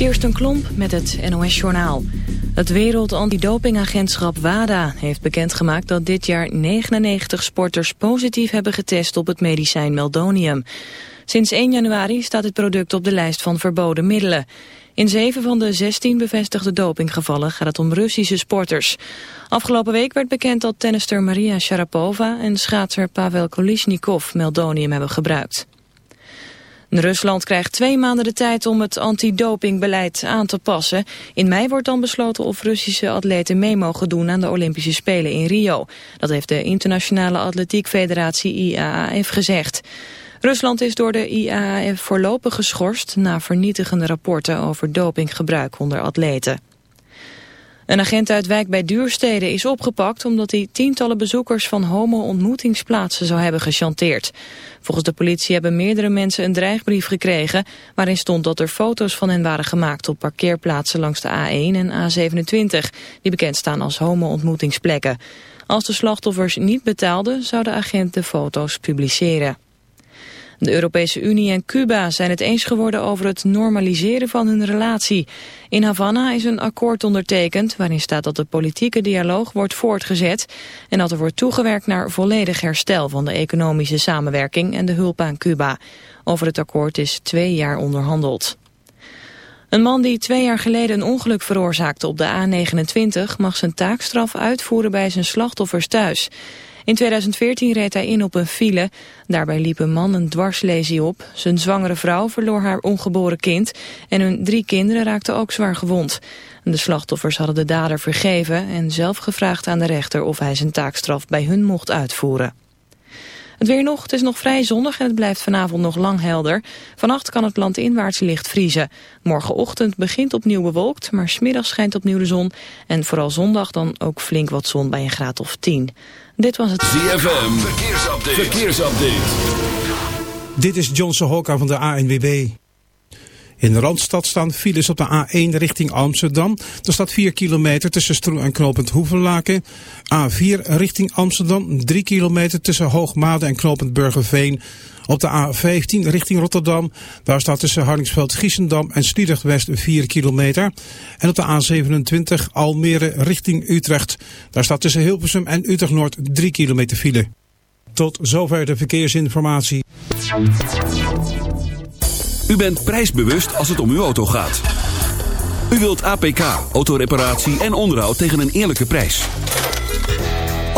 Kirsten Klomp met het NOS-journaal. Het Wereld Antidopingagentschap WADA heeft bekendgemaakt dat dit jaar 99 sporters positief hebben getest op het medicijn Meldonium. Sinds 1 januari staat het product op de lijst van verboden middelen. In zeven van de 16 bevestigde dopinggevallen gaat het om Russische sporters. Afgelopen week werd bekend dat tennister Maria Sharapova en schaatser Pavel Kolishnikov meldonium hebben gebruikt. Rusland krijgt twee maanden de tijd om het antidopingbeleid aan te passen. In mei wordt dan besloten of Russische atleten mee mogen doen aan de Olympische Spelen in Rio. Dat heeft de Internationale Atletiek Federatie IAAF gezegd. Rusland is door de IAAF voorlopig geschorst na vernietigende rapporten over dopinggebruik onder atleten. Een agent uit wijk bij Duurstede is opgepakt omdat hij tientallen bezoekers van homo-ontmoetingsplaatsen zou hebben gechanteerd. Volgens de politie hebben meerdere mensen een dreigbrief gekregen waarin stond dat er foto's van hen waren gemaakt op parkeerplaatsen langs de A1 en A27, die bekend staan als homo-ontmoetingsplekken. Als de slachtoffers niet betaalden, zou de agent de foto's publiceren. De Europese Unie en Cuba zijn het eens geworden over het normaliseren van hun relatie. In Havana is een akkoord ondertekend waarin staat dat de politieke dialoog wordt voortgezet en dat er wordt toegewerkt naar volledig herstel van de economische samenwerking en de hulp aan Cuba. Over het akkoord is twee jaar onderhandeld. Een man die twee jaar geleden een ongeluk veroorzaakte op de A29 mag zijn taakstraf uitvoeren bij zijn slachtoffers thuis. In 2014 reed hij in op een file. Daarbij liep een man een dwarslesie op. Zijn zwangere vrouw verloor haar ongeboren kind. En hun drie kinderen raakten ook zwaar gewond. De slachtoffers hadden de dader vergeven en zelf gevraagd aan de rechter of hij zijn taakstraf bij hun mocht uitvoeren. Het weer nog, het is nog vrij zonnig en het blijft vanavond nog lang helder. Vannacht kan het land inwaarts licht vriezen. Morgenochtend begint opnieuw bewolkt, maar smiddag schijnt opnieuw de zon. En vooral zondag dan ook flink wat zon bij een graad of 10. Dit was het ZFM, verkeersupdate. verkeersupdate. Dit is Johnson Hokka van de ANWB. In de Randstad staan files op de A1 richting Amsterdam. Er staat 4 kilometer tussen Stroen en Knopend Hoevenlaken. A4 richting Amsterdam, 3 kilometer tussen Hoogmade en Knopend Burgerveen. Op de A15 richting Rotterdam, daar staat tussen Harningsveld, Giessendam en Sliedrecht West 4 kilometer. En op de A27 Almere richting Utrecht, daar staat tussen Hilversum en Utrecht Noord 3 kilometer file. Tot zover de verkeersinformatie. U bent prijsbewust als het om uw auto gaat. U wilt APK, autoreparatie en onderhoud tegen een eerlijke prijs.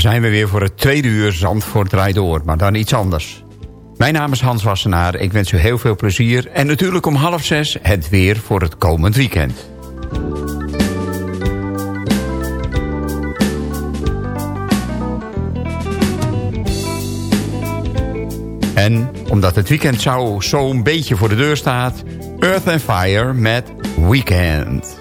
Zijn we weer voor het tweede uur Zandvoort draait door, maar dan iets anders. Mijn naam is Hans Wassenaar, ik wens u heel veel plezier... en natuurlijk om half zes het weer voor het komend weekend. En omdat het weekend zo zo'n beetje voor de deur staat... Earth and Fire met Weekend.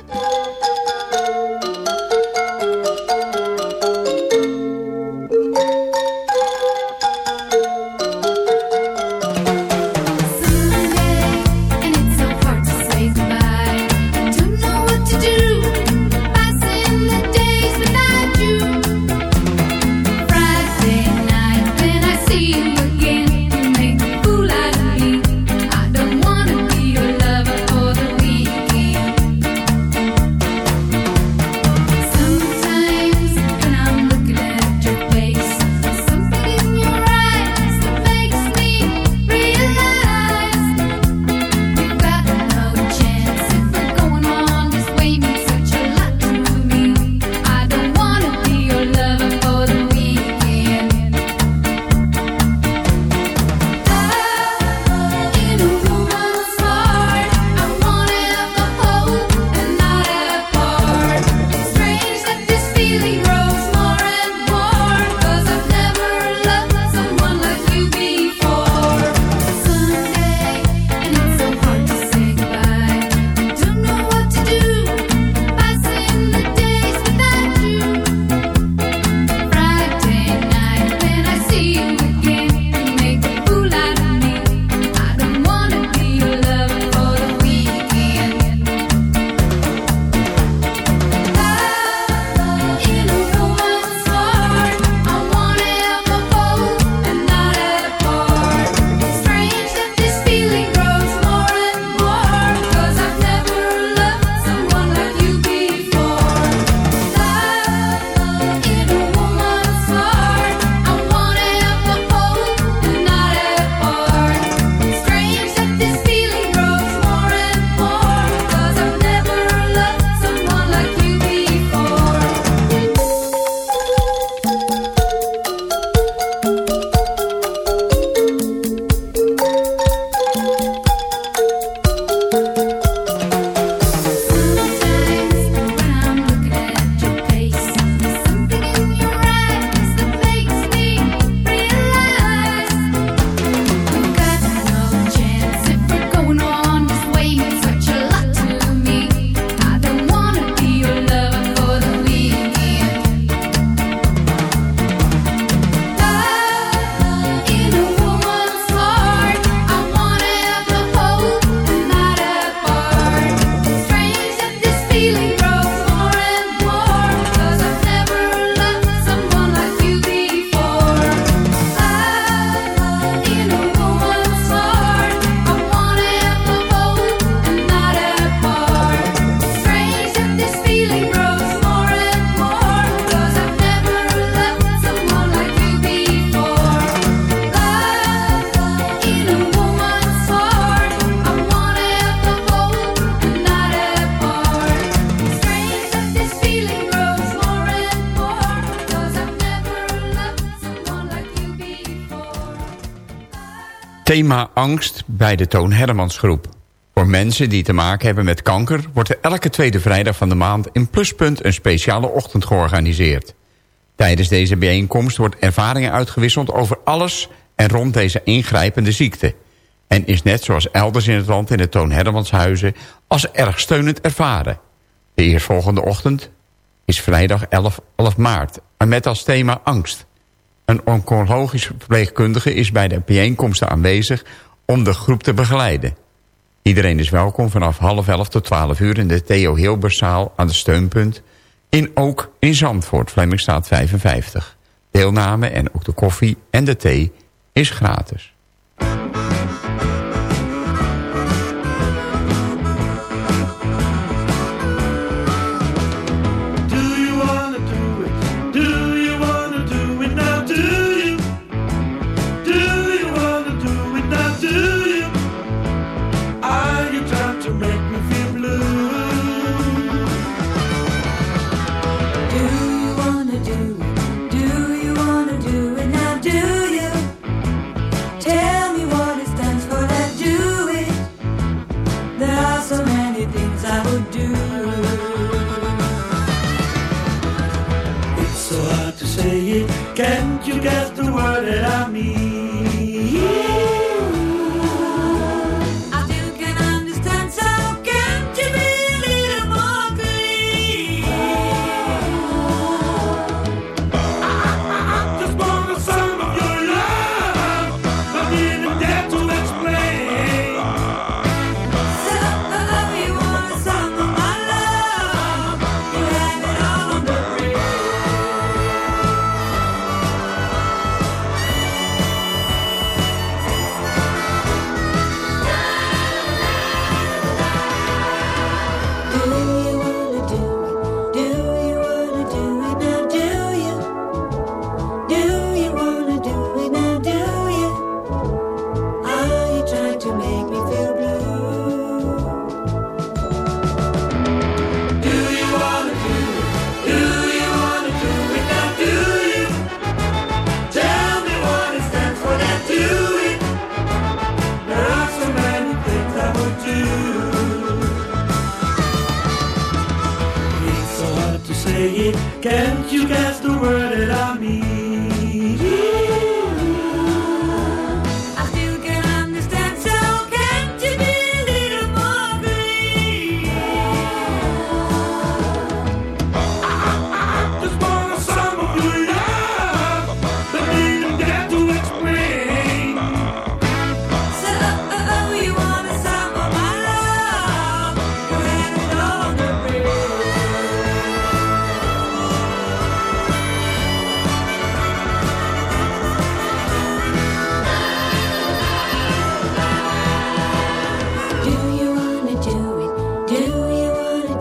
Thema angst bij de Toon Hermans groep. Voor mensen die te maken hebben met kanker... wordt er elke tweede vrijdag van de maand in Pluspunt een speciale ochtend georganiseerd. Tijdens deze bijeenkomst wordt ervaringen uitgewisseld over alles... en rond deze ingrijpende ziekte. En is net zoals elders in het land in de Toon Hermanshuizen... als erg steunend ervaren. De eerstvolgende ochtend is vrijdag 11, 11 maart... en met als thema angst. Een oncologisch verpleegkundige is bij de bijeenkomsten aanwezig... om de groep te begeleiden. Iedereen is welkom vanaf half elf tot twaalf uur... in de Theo Hilberszaal aan de Steunpunt... in ook in Zandvoort, Flemmingstraat 55. Deelname en ook de koffie en de thee is gratis.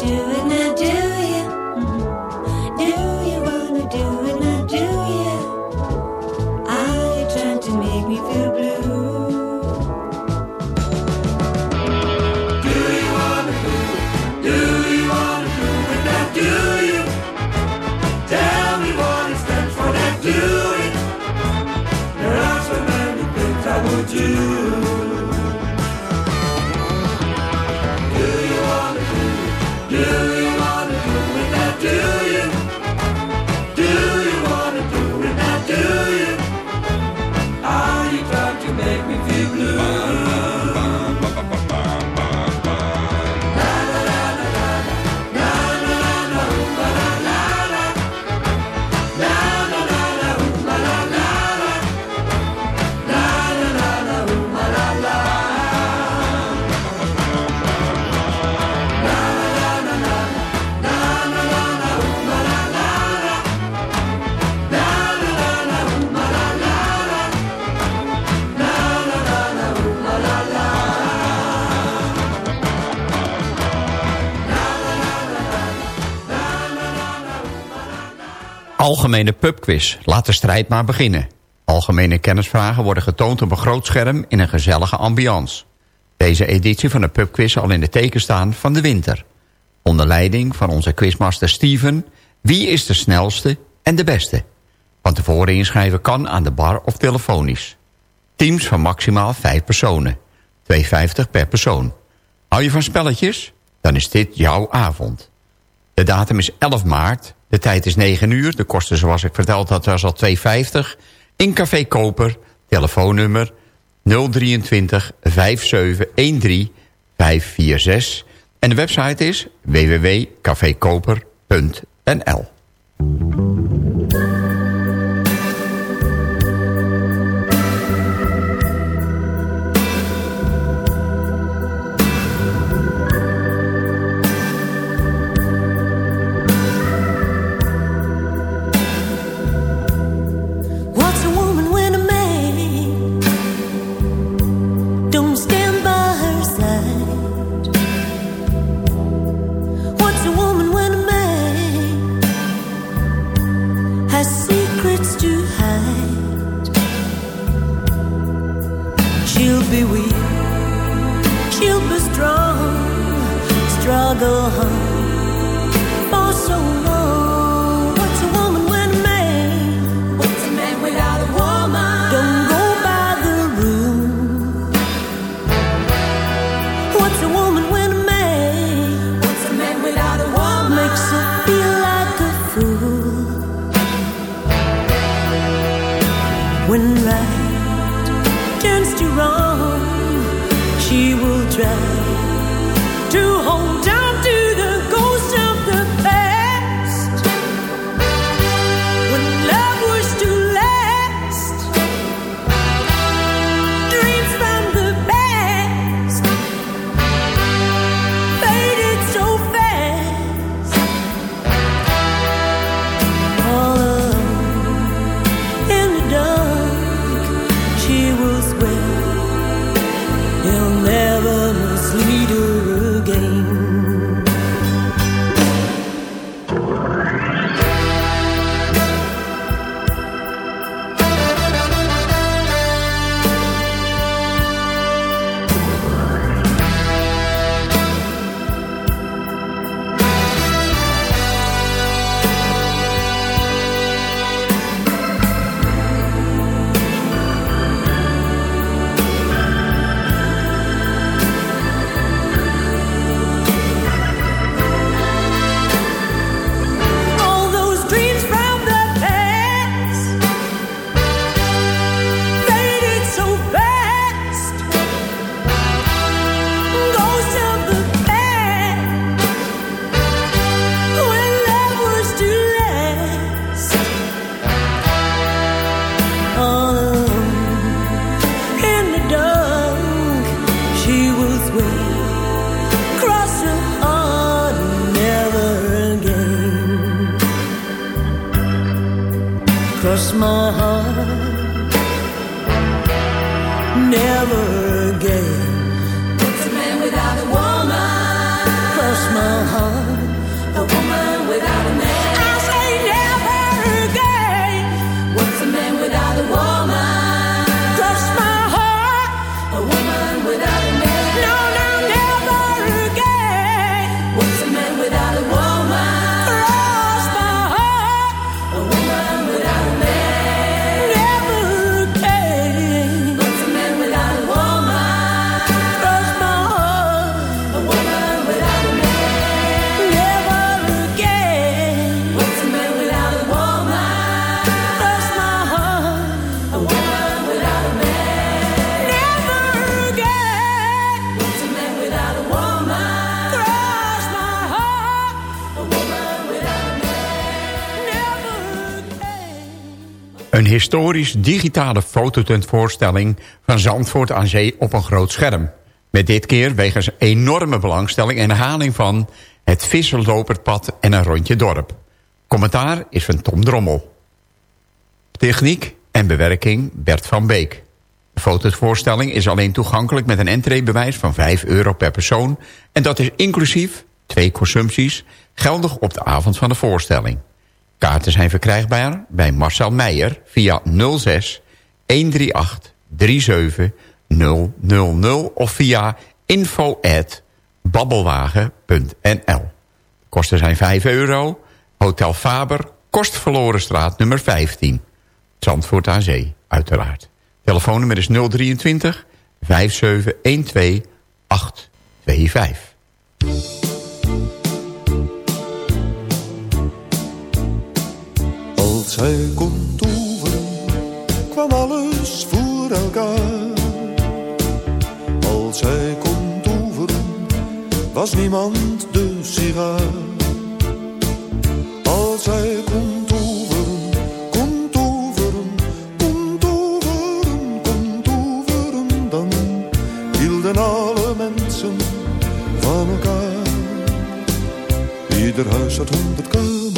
Do it De pubquiz. Laat de strijd maar beginnen. Algemene kennisvragen worden getoond op een groot scherm in een gezellige ambiance. Deze editie van de pubquiz zal in de teken staan van de winter. Onder leiding van onze quizmaster Steven... Wie is de snelste en de beste? Want tevoren inschrijven kan aan de bar of telefonisch. Teams van maximaal 5 personen. 2,50 per persoon. Hou je van spelletjes? Dan is dit jouw avond. De datum is 11 maart de tijd is 9 uur. De kosten zoals ik verteld had was al 2,50. In Café Koper, telefoonnummer 023 5713 546. En de website is www.cafekoper.nl. historisch digitale fototentvoorstelling van Zandvoort aan Zee op een groot scherm. Met dit keer wegens enorme belangstelling en herhaling van het visserloperpad en een rondje dorp. Commentaar is van Tom Drommel. Techniek en bewerking Bert van Beek. De fotovoorstelling is alleen toegankelijk met een entreebewijs van 5 euro per persoon... en dat is inclusief twee consumpties geldig op de avond van de voorstelling. Kaarten zijn verkrijgbaar bij Marcel Meijer via 06 138 37 000 of via info@babbelwagen.nl. Kosten zijn 5 euro. Hotel Faber, Kostverlorenstraat nummer 15. Zandvoort aan Zee, uiteraard. Telefoonnummer is 023 5712 825. Hij kon toveren, kwam alles voor elkaar. Als hij kon toveren, was niemand de sigaar. Als hij kon toveren, kon toveren, kon toveren, kon toveren, dan hielden alle mensen van elkaar. Ieder huis had honderd kamers.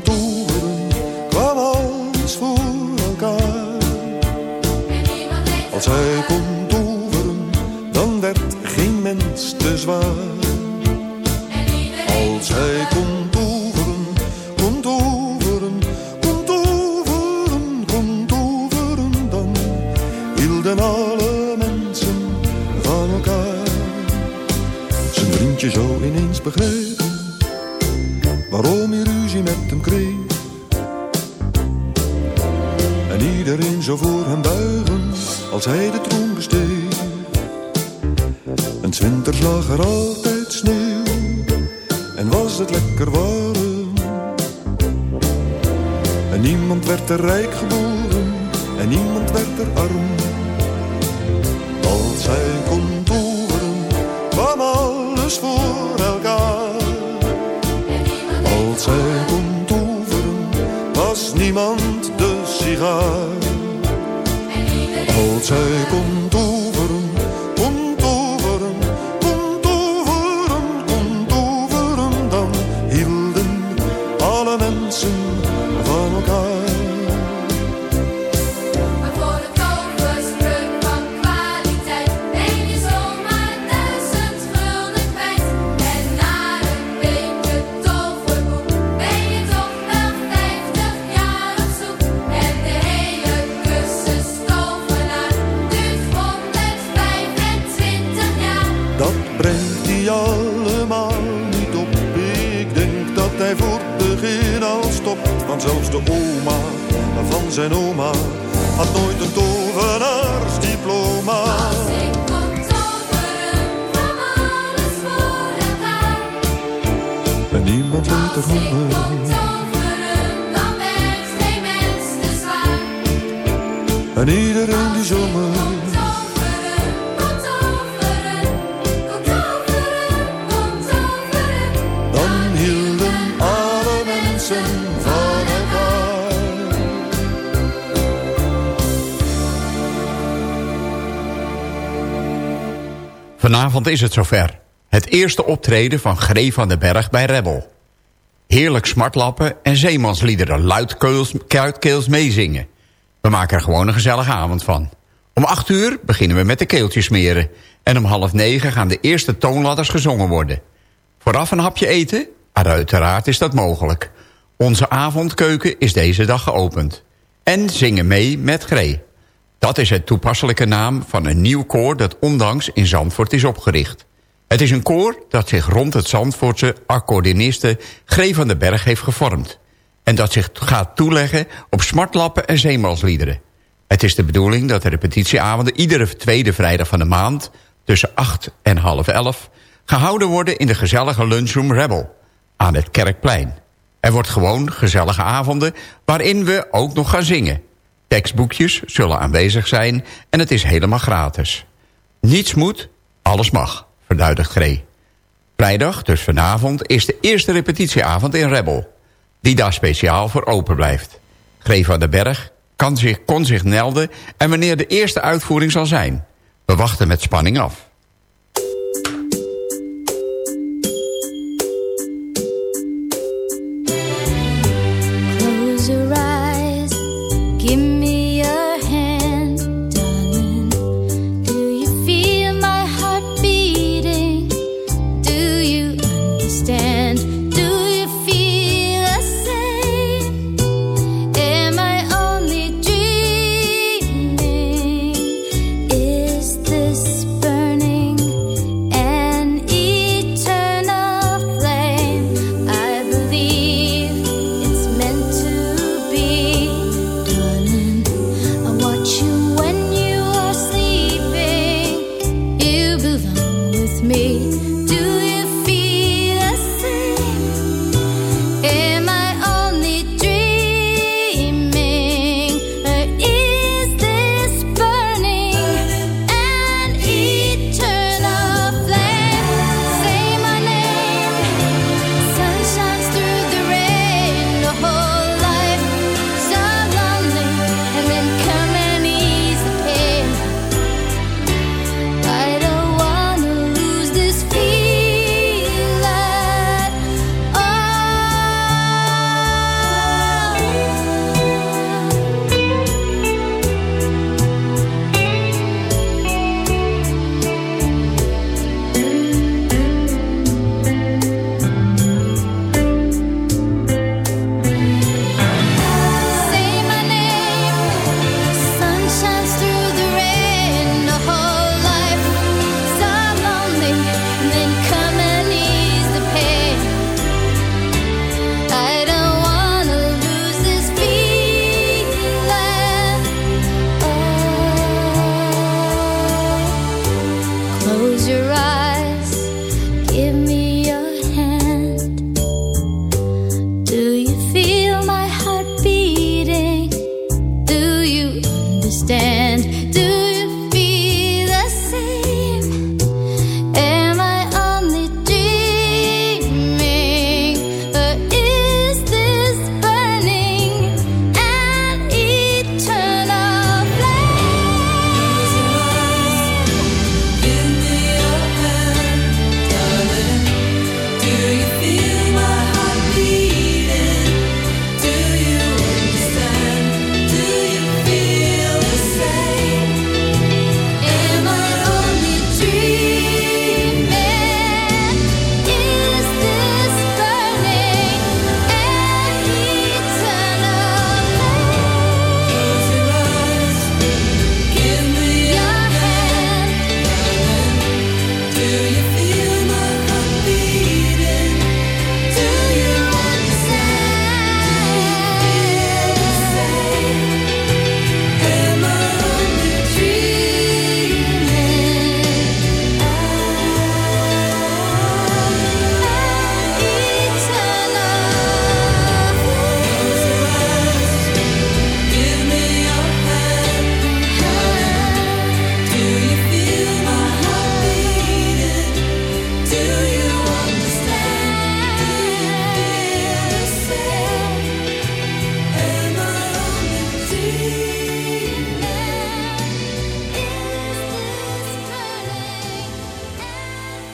brengt hij allemaal niet op. Ik denk dat hij voor het begin al stopt. Want zelfs de oma van zijn oma had nooit een tovenaarsdiploma. Als ik kon toveren, kwam alles voor elkaar. En niemand dan te zwaar. En iedereen die zomer Vanavond is het zover. Het eerste optreden van Gree van den Berg bij Rebel. Heerlijk smartlappen en zeemansliederen luidkeels, meezingen. We maken er gewoon een gezellige avond van. Om acht uur beginnen we met de keeltjes smeren. En om half negen gaan de eerste toonladders gezongen worden. Vooraf een hapje eten? Uiteraard is dat mogelijk. Onze avondkeuken is deze dag geopend. En zingen mee met Gree. Dat is het toepasselijke naam van een nieuw koor dat ondanks in Zandvoort is opgericht. Het is een koor dat zich rond het Zandvoortse accordeoniste Gree van den Berg heeft gevormd. En dat zich gaat toeleggen op smartlappen en zeemansliederen. Het is de bedoeling dat de repetitieavonden iedere tweede vrijdag van de maand... tussen 8 en half 11 gehouden worden in de gezellige lunchroom Rebel... aan het Kerkplein. Er wordt gewoon gezellige avonden waarin we ook nog gaan zingen. Tekstboekjes zullen aanwezig zijn en het is helemaal gratis. Niets moet, alles mag, verduidelijkt Gree. Vrijdag, dus vanavond, is de eerste repetitieavond in Rebel. Die daar speciaal voor open blijft. Gree van den Berg kan zich, kon zich melden en wanneer de eerste uitvoering zal zijn. We wachten met spanning af.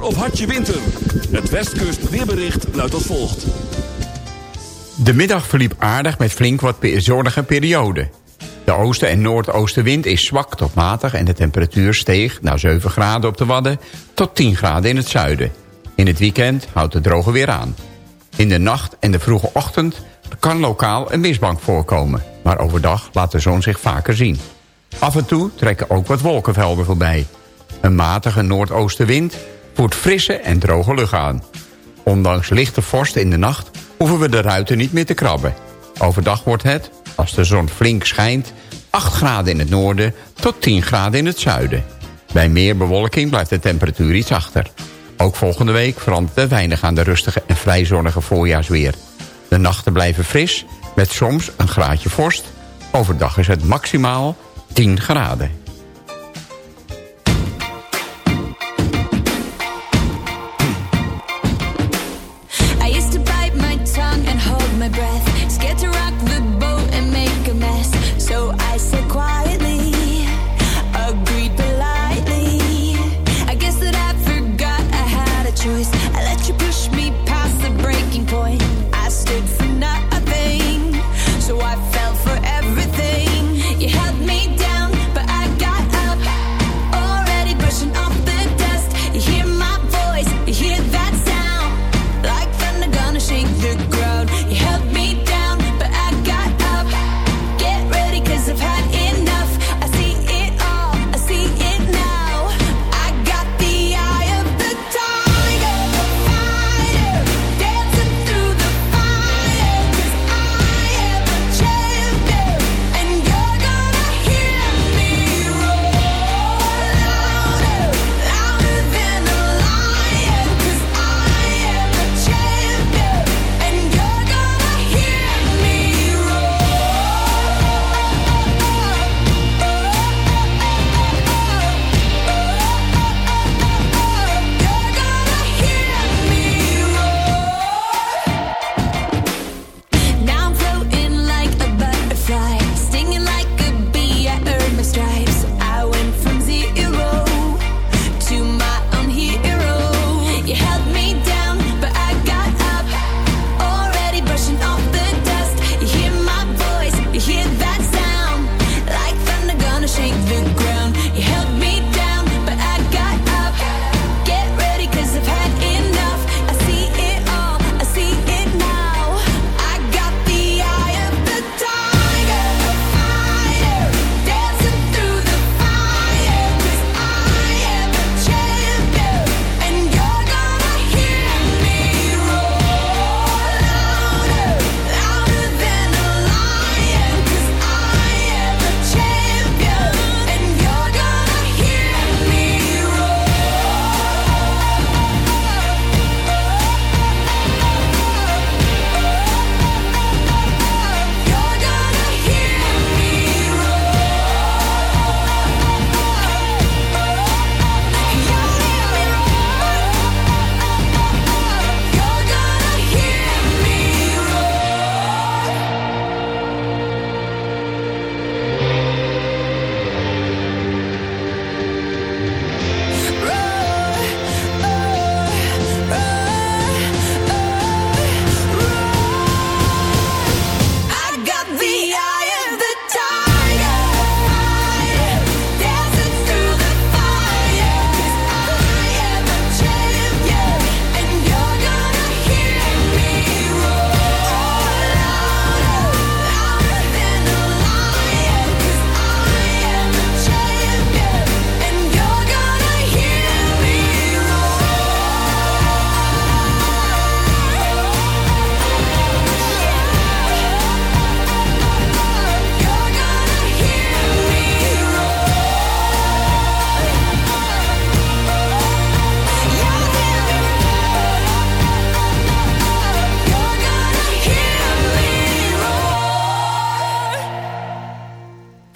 Zomer of hartje winter. Het Westkust weerbericht luidt als volgt. De middag verliep aardig met flink wat zonnige perioden. De oosten- en noordoostenwind is zwak tot matig... en de temperatuur steeg naar 7 graden op de Wadden... tot 10 graden in het zuiden. In het weekend houdt het droge weer aan. In de nacht en de vroege ochtend kan lokaal een mistbank voorkomen... maar overdag laat de zon zich vaker zien. Af en toe trekken ook wat wolkenvelden voorbij. Een matige noordoostenwind voert frisse en droge lucht aan. Ondanks lichte vorst in de nacht hoeven we de ruiten niet meer te krabben. Overdag wordt het, als de zon flink schijnt... 8 graden in het noorden tot 10 graden in het zuiden. Bij meer bewolking blijft de temperatuur iets achter. Ook volgende week verandert er weinig aan de rustige en vrij zonnige voorjaarsweer. De nachten blijven fris, met soms een graadje vorst. Overdag is het maximaal 10 graden.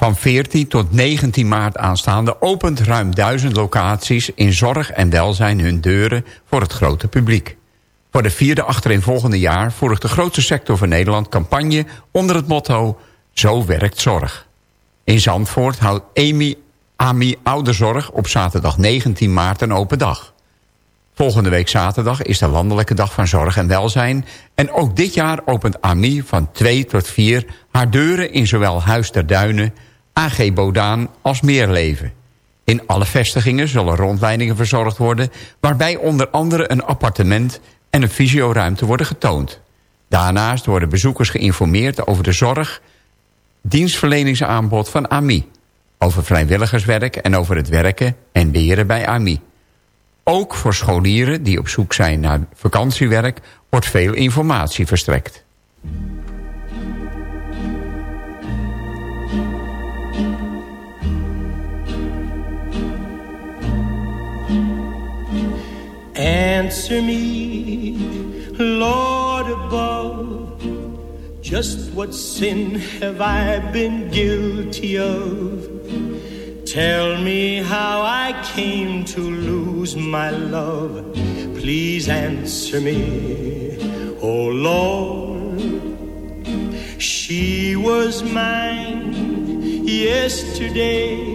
Van 14 tot 19 maart aanstaande opent ruim duizend locaties in zorg en welzijn hun deuren voor het grote publiek. Voor de vierde achtereenvolgende jaar voert de grootste sector van Nederland campagne onder het motto Zo werkt zorg. In Zandvoort houdt Amy, AMI Ouderzorg op zaterdag 19 maart een open dag. Volgende week zaterdag is de landelijke dag van zorg en welzijn... en ook dit jaar opent AMI van 2 tot 4 haar deuren in zowel Huis der Duinen, AG Bodaan als Meerleven. In alle vestigingen zullen rondleidingen verzorgd worden... waarbij onder andere een appartement en een fysioruimte worden getoond. Daarnaast worden bezoekers geïnformeerd over de zorg... dienstverleningsaanbod van AMI... over vrijwilligerswerk en over het werken en leren bij AMI... Ook voor scholieren die op zoek zijn naar vakantiewerk wordt veel informatie verstrekt. Answer me, Lord above, just what sin have I been guilty of? Tell me how I came to lose my love. Please answer me, oh Lord. She was mine yesterday.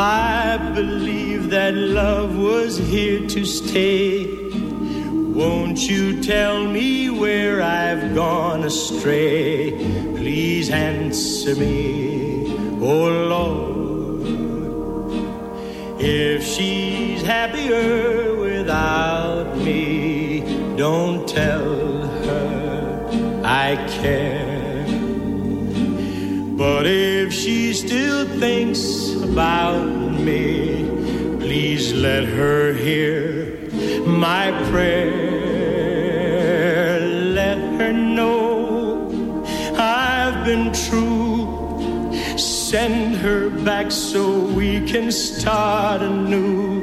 I believe that love was here to stay. Won't you tell me where I've gone astray? Please answer me, oh Lord. If she's happier without me, don't tell her I care. But if she still thinks about me, please let her hear my prayer. Let her know I've been true. Send her back so we can start anew.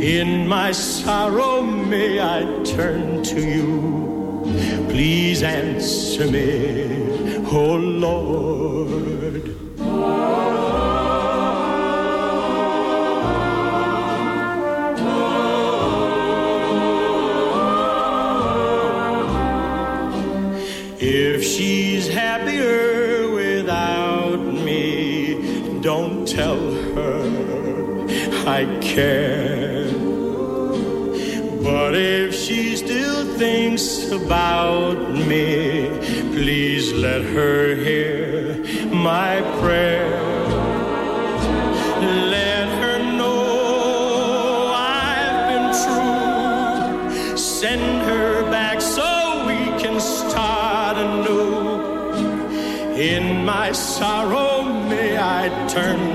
In my sorrow, may I turn to you. Please answer me, oh Lord. Tell her I care. But if she still thinks about me, please let her hear my prayer. Let her know I've been true. Send her back so we can start anew. In my sorrow, may I turn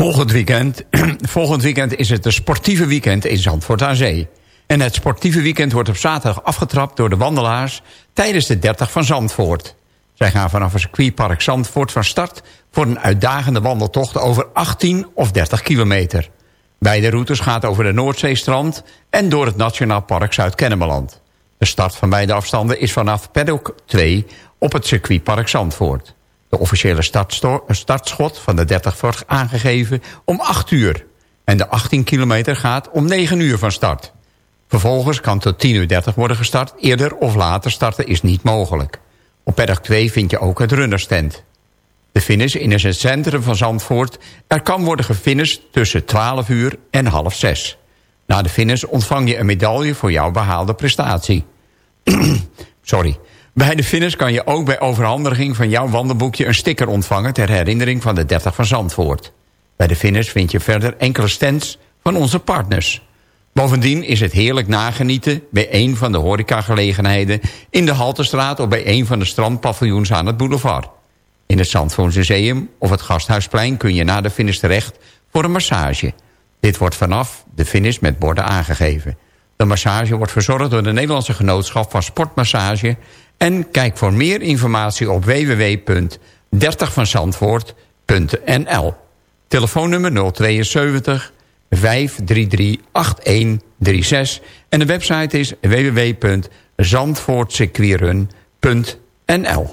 Volgend weekend, volgend weekend is het de sportieve weekend in Zandvoort aan Zee. En het sportieve weekend wordt op zaterdag afgetrapt door de wandelaars... tijdens de 30 van Zandvoort. Zij gaan vanaf het circuitpark Zandvoort van start... voor een uitdagende wandeltocht over 18 of 30 kilometer. Beide routes gaat over de Noordzeestrand... en door het Nationaal Park Zuid-Kennemerland. De start van beide afstanden is vanaf paddock 2 op het circuitpark Zandvoort. De officiële startsto- startschot van de 30 wordt aangegeven om 8 uur. En de 18 kilometer gaat om 9 uur van start. Vervolgens kan tot 10.30 uur worden gestart. Eerder of later starten is niet mogelijk. Op paddock 2 vind je ook het runnerstand. De finish in het centrum van Zandvoort. Er kan worden gefinished tussen 12 uur en half 6. Na de finish ontvang je een medaille voor jouw behaalde prestatie. Sorry. Bij de finish kan je ook bij overhandiging van jouw wandelboekje... een sticker ontvangen ter herinnering van de 30 van Zandvoort. Bij de finish vind je verder enkele stands van onze partners. Bovendien is het heerlijk nagenieten bij een van de horecagelegenheden... in de Haltestraat of bij een van de strandpaviljoens aan het boulevard. In het Zandvoort Museum of het Gasthuisplein kun je na de finish terecht voor een massage. Dit wordt vanaf de finish met borden aangegeven. De massage wordt verzorgd door de Nederlandse Genootschap van Sportmassage... En kijk voor meer informatie op www.30vanzandvoort.nl Telefoonnummer 072 533 8136 en de website is www.zandvoortsequirun.nl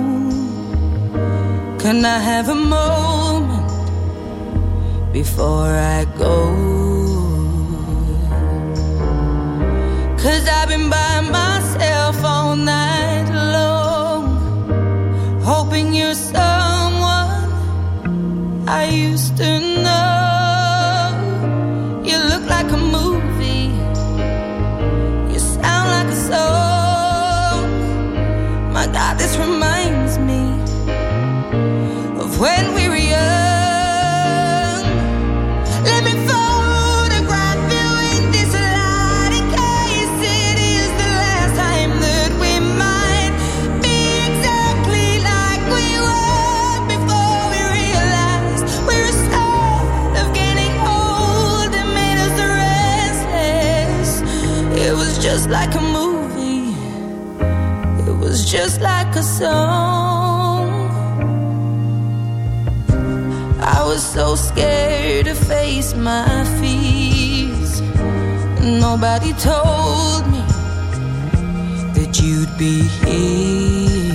when I have a moment before I go? Cause I've been by myself all night. I was so scared to face my fears. Nobody told me that you'd be here.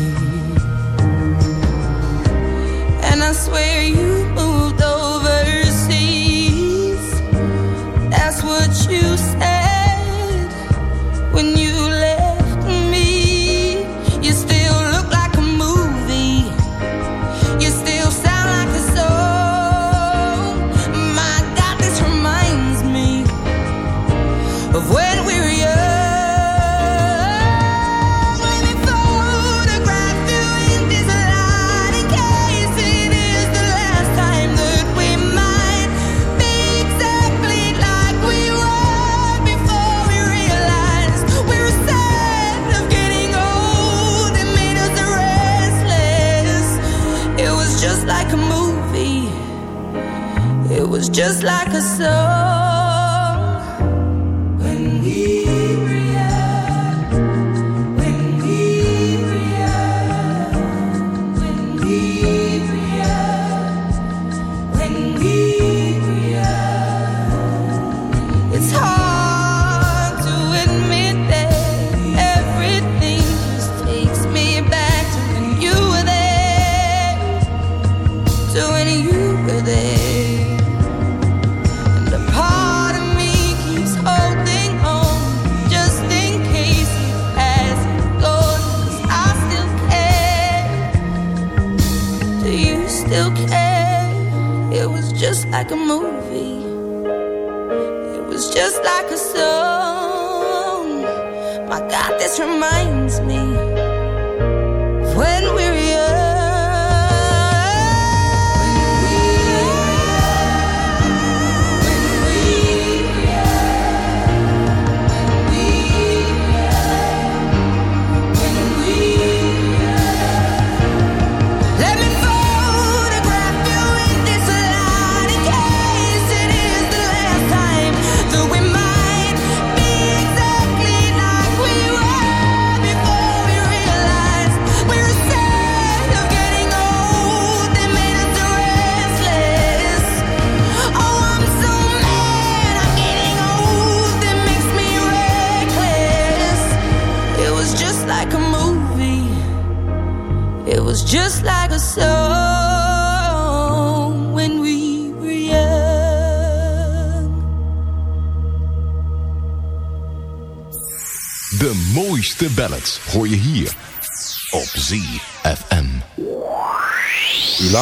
the soul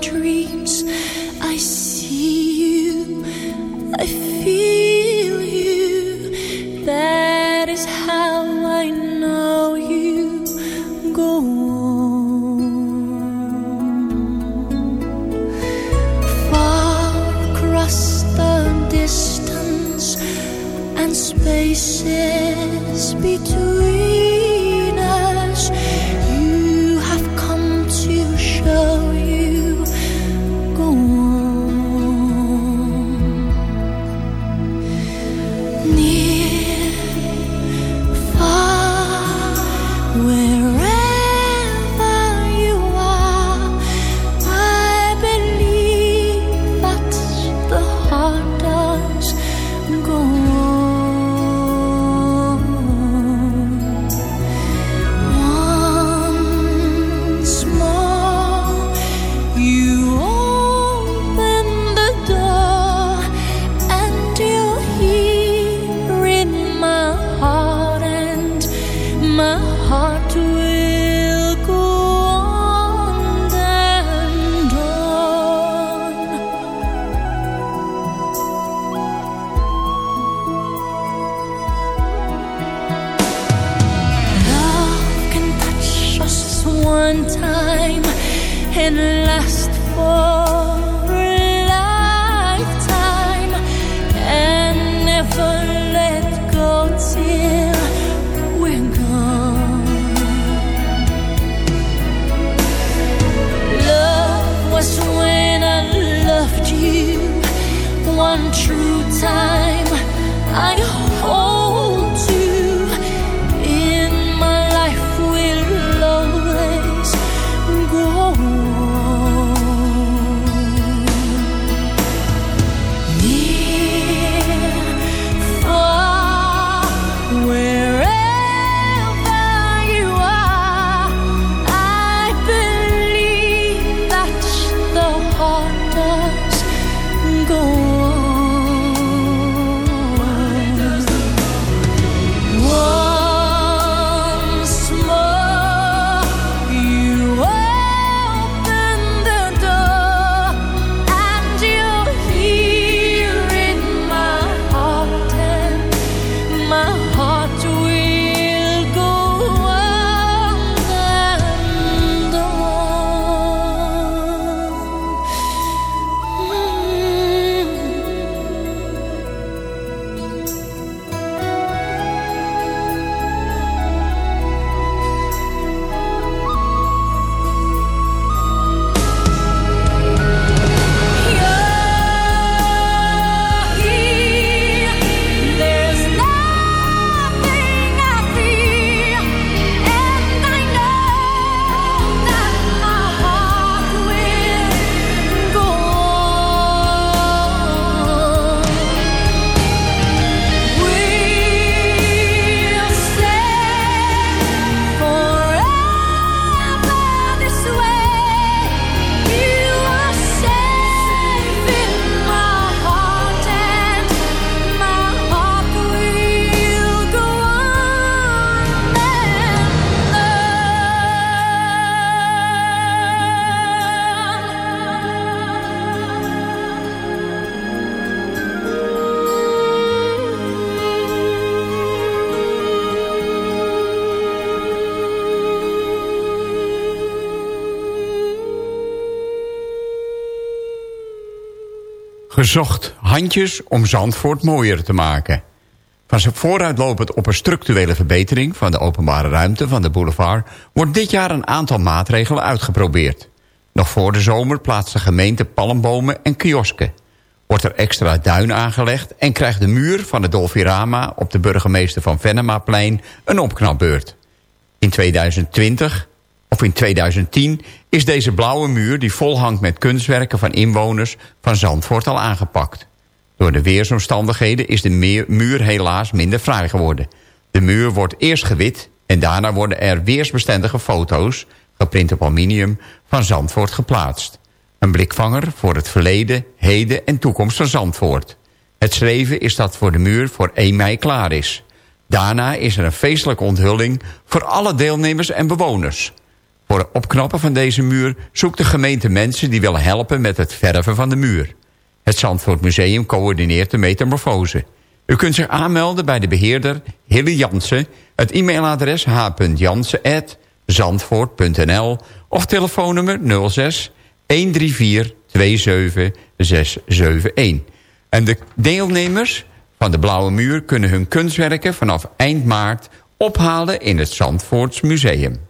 Dreams, gezocht handjes om Zandvoort mooier te maken. Van zijn vooruitlopend op een structurele verbetering... van de openbare ruimte van de boulevard... wordt dit jaar een aantal maatregelen uitgeprobeerd. Nog voor de zomer plaatst de gemeente palmbomen en kiosken. Wordt er extra duin aangelegd... en krijgt de muur van het Dolfirama... op de burgemeester van Venemaplein een opknapbeurt. In 2020 of in 2010 is deze blauwe muur die vol hangt met kunstwerken van inwoners van Zandvoort al aangepakt. Door de weersomstandigheden is de muur helaas minder fraai geworden. De muur wordt eerst gewit en daarna worden er weersbestendige foto's, geprint op aluminium, van Zandvoort geplaatst. Een blikvanger voor het verleden, heden en toekomst van Zandvoort. Het schreven is dat voor de muur voor 1 mei klaar is. Daarna is er een feestelijke onthulling voor alle deelnemers en bewoners. Voor het opknappen van deze muur zoekt de gemeente mensen die willen helpen met het verven van de muur. Het Zandvoort Museum coördineert de metamorfose. U kunt zich aanmelden bij de beheerder Hilly Jansen. Het e-mailadres h.jansen@zandvoort.nl of telefoonnummer 06 134 27 671. En de deelnemers van de Blauwe Muur kunnen hun kunstwerken vanaf eind maart ophalen in het Zandvoorts Museum.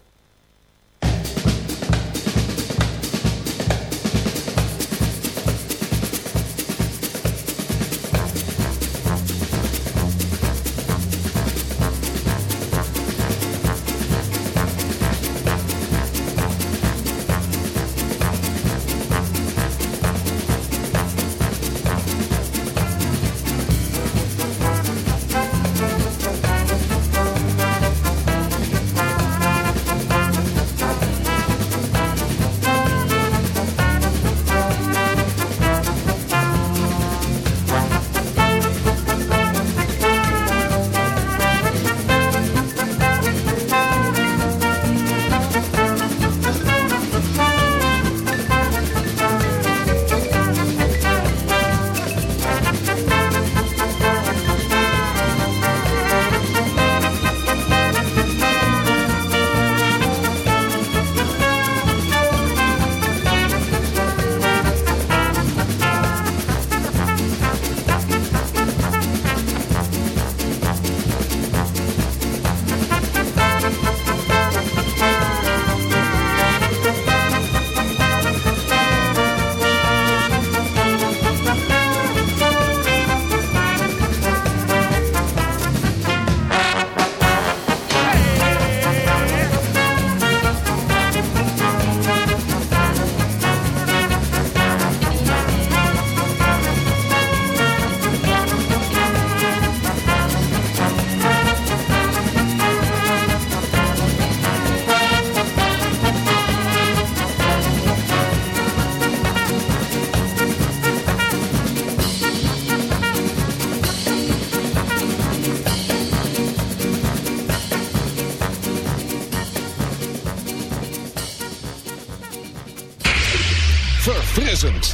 Verfrissend.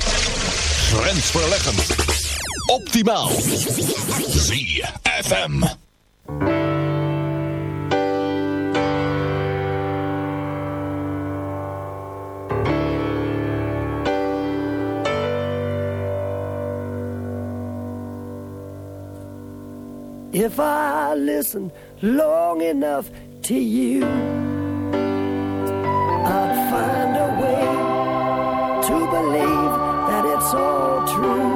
Grensverleggend. Optimaal. ZFM. If I listen long enough to you, I'd find a way true.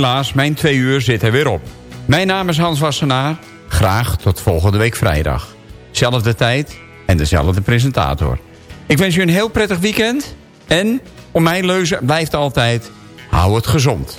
Helaas, mijn twee uur zit er weer op. Mijn naam is Hans Wassenaar. Graag tot volgende week vrijdag. Zelfde tijd en dezelfde presentator. Ik wens u een heel prettig weekend. En, om mijn leuze blijft altijd... hou het gezond.